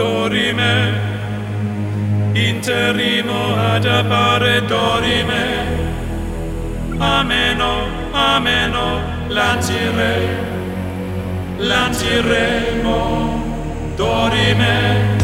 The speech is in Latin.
dorime. Interimo ad appare dorime. Ameno ameno lancire. Lanciremo dorime.